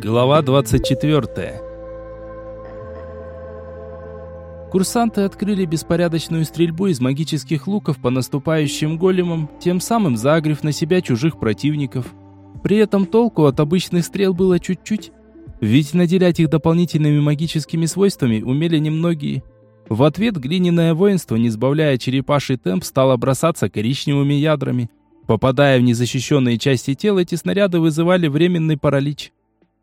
Глава 24. Курсанты открыли беспорядочную стрельбу из магических луков по наступающим големам, тем самым загрев на себя чужих противников. При этом толку от обычных стрел было чуть-чуть, ведь наделять их дополнительными магическими свойствами умели немногие. В ответ глиняное воинство, не сбавляя черепаший темп, стало бросаться коричневыми ядрами. Попадая в незащищенные части тела, эти снаряды вызывали временный паралич.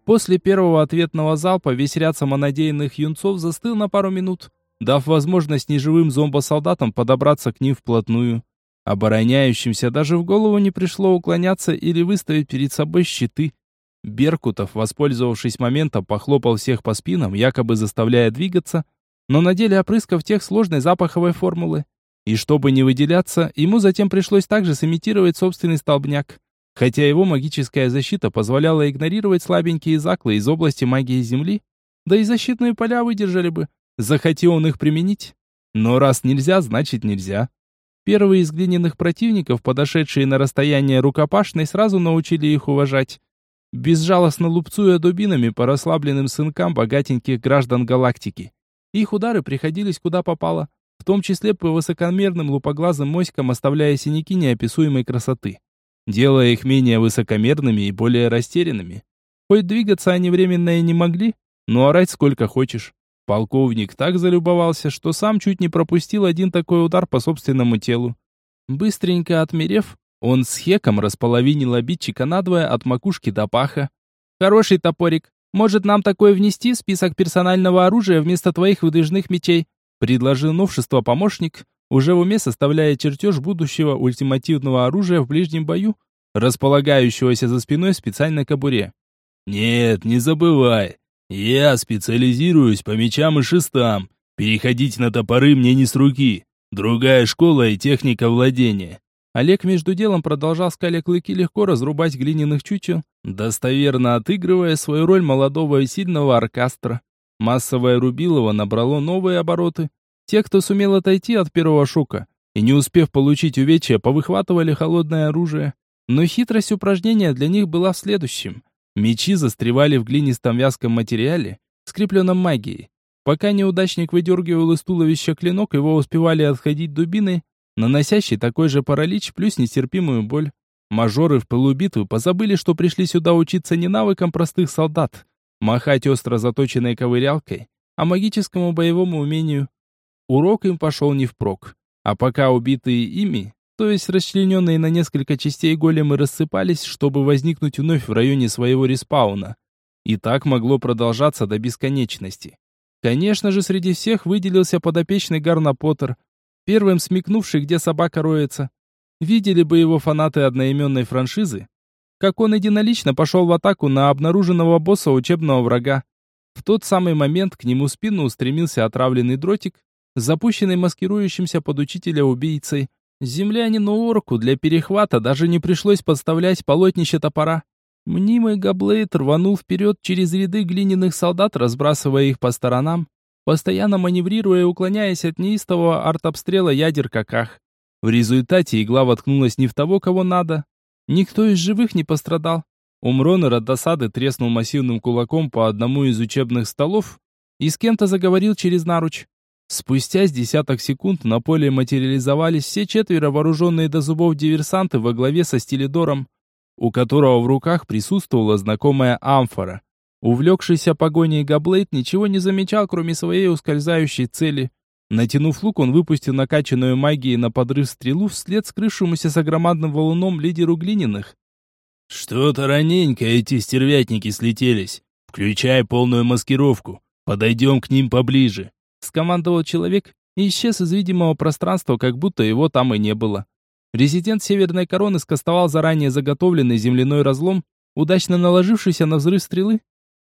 После первого ответного залпа весь ряд самонадеянных юнцов застыл на пару минут, дав возможность неживым зомбосолдатам подобраться к ним вплотную. Обороняющимся даже в голову не пришло уклоняться или выставить перед собой щиты. Беркутов, воспользовавшись моментом, похлопал всех по спинам, якобы заставляя двигаться, но на деле опрыскав тех сложной запаховой формулы. И чтобы не выделяться, ему затем пришлось также сымитировать собственный столбняк хотя его магическая защита позволяла игнорировать слабенькие заклы из области магии Земли, да и защитные поля выдержали бы, захотел он их применить. Но раз нельзя, значит нельзя. Первые из глиняных противников, подошедшие на расстояние рукопашной, сразу научили их уважать. Безжалостно лупцуя дубинами по расслабленным сынкам богатеньких граждан галактики. Их удары приходились куда попало, в том числе по высокомерным лупоглазым моськам, оставляя синяки неописуемой красоты делая их менее высокомерными и более растерянными. Хоть двигаться они временно и не могли, но орать сколько хочешь. Полковник так залюбовался, что сам чуть не пропустил один такой удар по собственному телу. Быстренько отмерев, он с хеком располовинил обидчика надвое от макушки до паха. «Хороший топорик. Может, нам такое внести в список персонального оружия вместо твоих выдвижных мечей?» предложил новшество помощник, уже в уме составляя чертеж будущего ультимативного оружия в ближнем бою, располагающегося за спиной в специальной кобуре. «Нет, не забывай, я специализируюсь по мечам и шестам. Переходить на топоры мне не с руки. Другая школа и техника владения». Олег между делом продолжал скаля клыки легко разрубать глиняных чучел, достоверно отыгрывая свою роль молодого и сильного оркестра. Массовое рубилово набрало новые обороты, те, кто сумел отойти от первого шока и не успев получить увечья, повыхватывали холодное оружие. Но хитрость упражнения для них была в следующем. Мечи застревали в глинистом вязком материале, скрепленном магией. Пока неудачник выдергивал из туловища клинок, его успевали отходить дубины, наносящие такой же паралич плюс нестерпимую боль. Мажоры в пылу позабыли, что пришли сюда учиться не навыкам простых солдат, махать остро заточенной ковырялкой, а магическому боевому умению. Урок им пошел не впрок. А пока убитые ими, то есть расчлененные на несколько частей големы рассыпались, чтобы возникнуть вновь в районе своего респауна. И так могло продолжаться до бесконечности. Конечно же, среди всех выделился подопечный Гарна Поттер, первым смекнувший, где собака роется. Видели бы его фанаты одноименной франшизы, как он единолично пошел в атаку на обнаруженного босса учебного врага. В тот самый момент к нему спину устремился отравленный дротик, запущенный маскирующимся под учителя убийцей. Землянину орку для перехвата даже не пришлось подставлять полотнище топора. Мнимый Габлейт рванул вперед через ряды глиняных солдат, разбрасывая их по сторонам, постоянно маневрируя и уклоняясь от неистового артобстрела ядер каках. В результате игла воткнулась не в того, кого надо. Никто из живых не пострадал. Умронер от досады треснул массивным кулаком по одному из учебных столов и с кем-то заговорил через наруч. Спустя с десяток секунд на поле материализовались все четверо вооруженные до зубов диверсанты во главе со Стилидором, у которого в руках присутствовала знакомая амфора. Увлекшийся погоней Габлейт ничего не замечал, кроме своей ускользающей цели. Натянув лук, он выпустил накачанную магией на подрыв стрелу вслед скрывшемуся с огромадным валуном лидеру глиняных. «Что-то раненько эти стервятники слетелись. Включай полную маскировку. Подойдем к ним поближе» скомандовал человек и исчез из видимого пространства, как будто его там и не было. Резидент Северной Короны скостовал заранее заготовленный земляной разлом, удачно наложившийся на взрыв стрелы.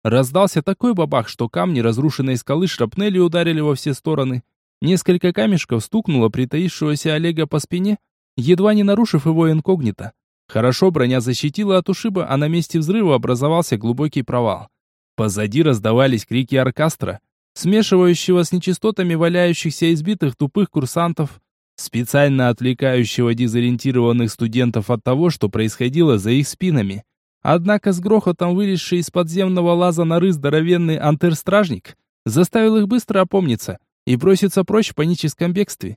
Раздался такой бабах, что камни разрушенной скалы шрапнели ударили во все стороны. Несколько камешков стукнуло притаившегося Олега по спине, едва не нарушив его инкогнито. Хорошо броня защитила от ушиба, а на месте взрыва образовался глубокий провал. Позади раздавались крики оркестра, смешивающего с нечистотами валяющихся избитых тупых курсантов, специально отвлекающего дезориентированных студентов от того, что происходило за их спинами. Однако с грохотом вылезший из подземного лаза норы здоровенный антер-стражник заставил их быстро опомниться и броситься прочь в паническом бегстве.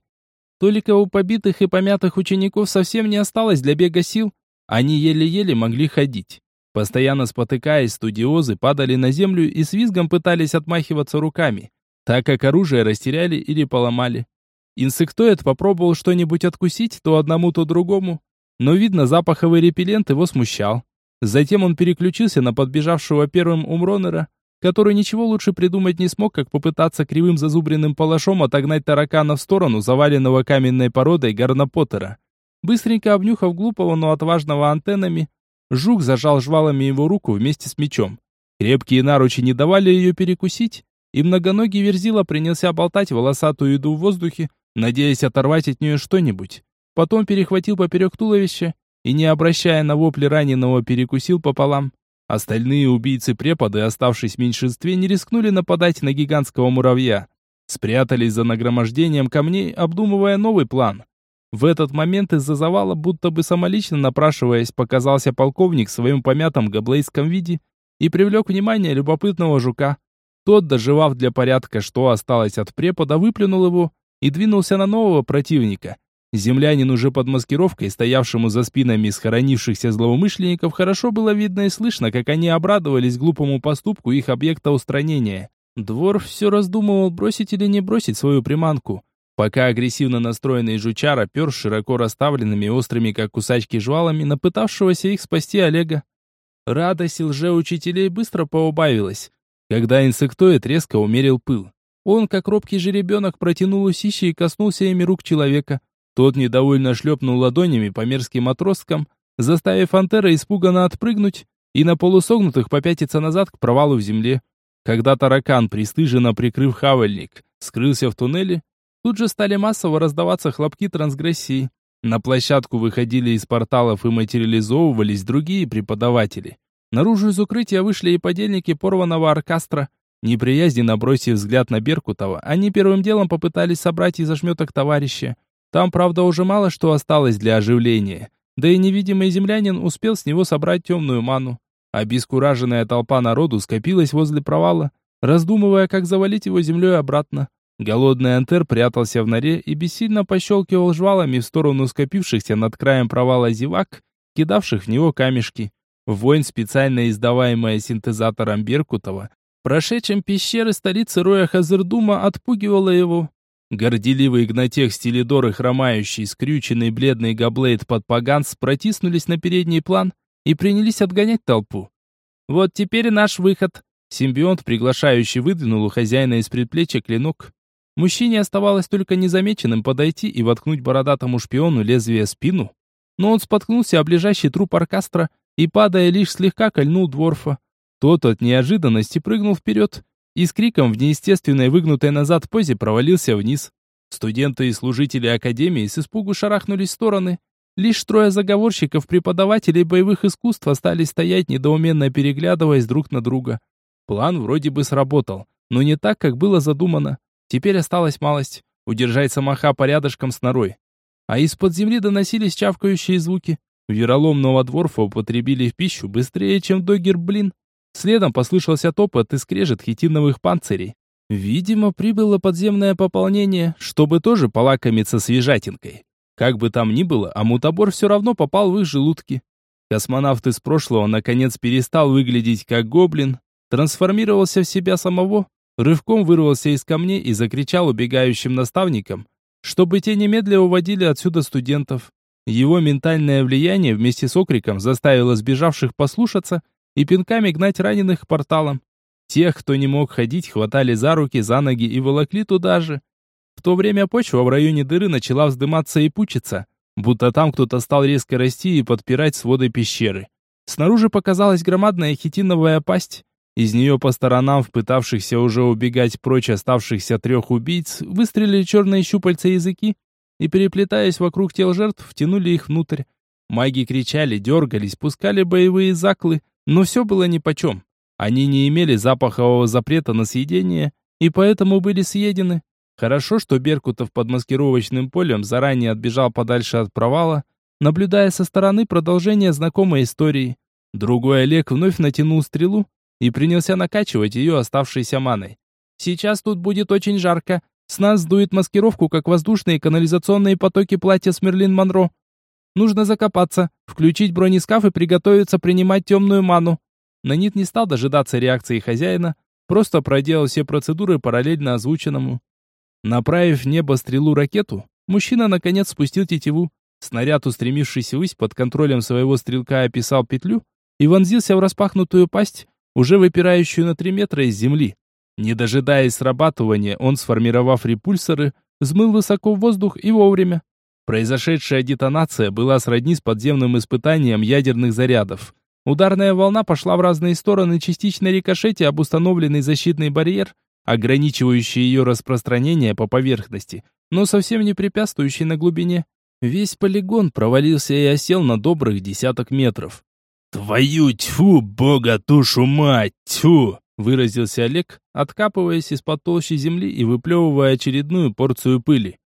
Только у побитых и помятых учеников совсем не осталось для бега сил, они еле-еле могли ходить. Постоянно спотыкаясь, студиозы падали на землю и с визгом пытались отмахиваться руками, так как оружие растеряли или поломали. Инсектоид попробовал что-нибудь откусить то одному, то другому, но, видно, запаховый репеллент его смущал. Затем он переключился на подбежавшего первым Умронера, который ничего лучше придумать не смог, как попытаться кривым зазубренным палашом отогнать таракана в сторону заваленного каменной породой Гарнопоттера. Быстренько обнюхав глупого, но отважного антеннами, жук зажал жвалами его руку вместе с мечом. Крепкие наручи не давали ее перекусить, и многоногий верзила принялся болтать волосатую еду в воздухе, надеясь оторвать от нее что-нибудь. Потом перехватил поперек туловища и, не обращая на вопли раненого, перекусил пополам. Остальные убийцы-преподы, оставшись в меньшинстве, не рискнули нападать на гигантского муравья. Спрятались за нагромождением камней, обдумывая новый план. В этот момент из-за завала, будто бы самолично напрашиваясь, показался полковник в своем помятом габлейском виде и привлек внимание любопытного жука. Тот, доживав для порядка, что осталось от препода, выплюнул его и двинулся на нового противника. Землянин уже под маскировкой, стоявшему за спинами схоронившихся злоумышленников, хорошо было видно и слышно, как они обрадовались глупому поступку их объекта устранения. Двор все раздумывал, бросить или не бросить свою приманку. Пока агрессивно настроенный жучара пер широко расставленными острыми, как кусачки, жвалами на пытавшегося их спасти Олега. Радость лже-учителей быстро поубавилась, когда инсектоид резко умерил пыл. Он, как робкий жеребенок, протянул усищи и коснулся ими рук человека. Тот недовольно шлепнул ладонями по мерзким отросткам, заставив Антера испуганно отпрыгнуть и на полусогнутых попятиться назад к провалу в земле. Когда таракан, пристыженно прикрыв хавальник, скрылся в туннеле, тут же стали массово раздаваться хлопки трансгрессии. На площадку выходили из порталов и материализовывались другие преподаватели. Наружу из укрытия вышли и подельники порванного оркестра. Неприязненно бросив взгляд на Беркутова, они первым делом попытались собрать из ошметок товарища. Там, правда, уже мало что осталось для оживления. Да и невидимый землянин успел с него собрать темную ману. Обескураженная толпа народу скопилась возле провала, раздумывая, как завалить его землей обратно. Голодный антер прятался в норе и бессильно пощелкивал жвалами в сторону скопившихся над краем провала зевак, кидавших в него камешки. Воин, специально издаваемая синтезатором Беркутова, прошедшим пещеры столицы Роя Хазердума, отпугивала его. Горделивый гнатех Стелидор и хромающий, скрюченный бледный габлейд под поганс протиснулись на передний план и принялись отгонять толпу. «Вот теперь наш выход!» Симбионт, приглашающий, выдвинул у хозяина из предплечья клинок. Мужчине оставалось только незамеченным подойти и воткнуть бородатому шпиону лезвие в спину. Но он споткнулся о ближайший труп оркестра и, падая, лишь слегка кольнул дворфа. Тот от неожиданности прыгнул вперед и с криком в неестественной выгнутой назад позе провалился вниз. Студенты и служители академии с испугу шарахнулись в стороны. Лишь трое заговорщиков, преподавателей боевых искусств остались стоять, недоуменно переглядываясь друг на друга. План вроде бы сработал, но не так, как было задумано. Теперь осталась малость — удержать самоха порядышком с норой. А из-под земли доносились чавкающие звуки. Вероломного дворфа употребили в пищу быстрее, чем догер блин. Следом послышался топот и скрежет хитиновых панцирей. Видимо, прибыло подземное пополнение, чтобы тоже полакомиться свежатинкой. Как бы там ни было, а мутабор все равно попал в их желудки. Космонавт из прошлого наконец перестал выглядеть как гоблин, трансформировался в себя самого, рывком вырвался из камней и закричал убегающим наставникам, чтобы те немедленно уводили отсюда студентов. Его ментальное влияние вместе с окриком заставило сбежавших послушаться и пинками гнать раненых к порталам. Тех, кто не мог ходить, хватали за руки, за ноги и волокли туда же. В то время почва в районе дыры начала вздыматься и пучиться, будто там кто-то стал резко расти и подпирать своды пещеры. Снаружи показалась громадная хитиновая пасть. Из нее по сторонам, впытавшихся уже убегать прочь оставшихся трех убийц, выстрелили черные щупальца языки и, переплетаясь вокруг тел жертв, втянули их внутрь. Маги кричали, дергались, пускали боевые заклы, но все было нипочем. Они не имели запахового запрета на съедение и поэтому были съедены. Хорошо, что Беркутов под маскировочным полем заранее отбежал подальше от провала, наблюдая со стороны продолжение знакомой истории. Другой Олег вновь натянул стрелу и принялся накачивать ее оставшейся маной. «Сейчас тут будет очень жарко. С нас сдует маскировку, как воздушные канализационные потоки платья с Мерлин Монро. Нужно закопаться, включить бронескаф и приготовиться принимать темную ману». Нанит не стал дожидаться реакции хозяина, просто проделал все процедуры параллельно озвученному. Направив в небо стрелу-ракету, мужчина наконец спустил тетиву. Снаряд, устремившийся ввысь под контролем своего стрелка, описал петлю и вонзился в распахнутую пасть, уже выпирающую на три метра из земли. Не дожидаясь срабатывания, он, сформировав репульсоры, взмыл высоко в воздух и вовремя. Произошедшая детонация была сродни с подземным испытанием ядерных зарядов. Ударная волна пошла в разные стороны, частично рикошете об установленный защитный барьер, ограничивающий ее распространение по поверхности, но совсем не препятствующий на глубине. Весь полигон провалился и осел на добрых десяток метров. «Твою тьфу, бога тушу мать, тьфу!» выразился Олег, откапываясь из-под толщи земли и выплевывая очередную порцию пыли.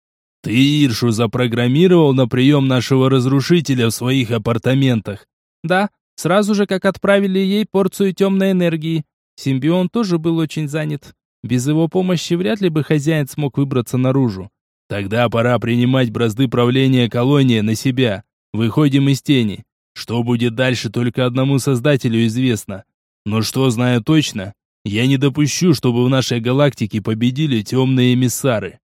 «Ты Иршу запрограммировал на прием нашего разрушителя в своих апартаментах?» «Да, сразу же как отправили ей порцию темной энергии. Симбион тоже был очень занят. Без его помощи вряд ли бы хозяин смог выбраться наружу. Тогда пора принимать бразды правления колонии на себя. Выходим из тени. Что будет дальше, только одному создателю известно. Но что знаю точно, я не допущу, чтобы в нашей галактике победили темные эмиссары.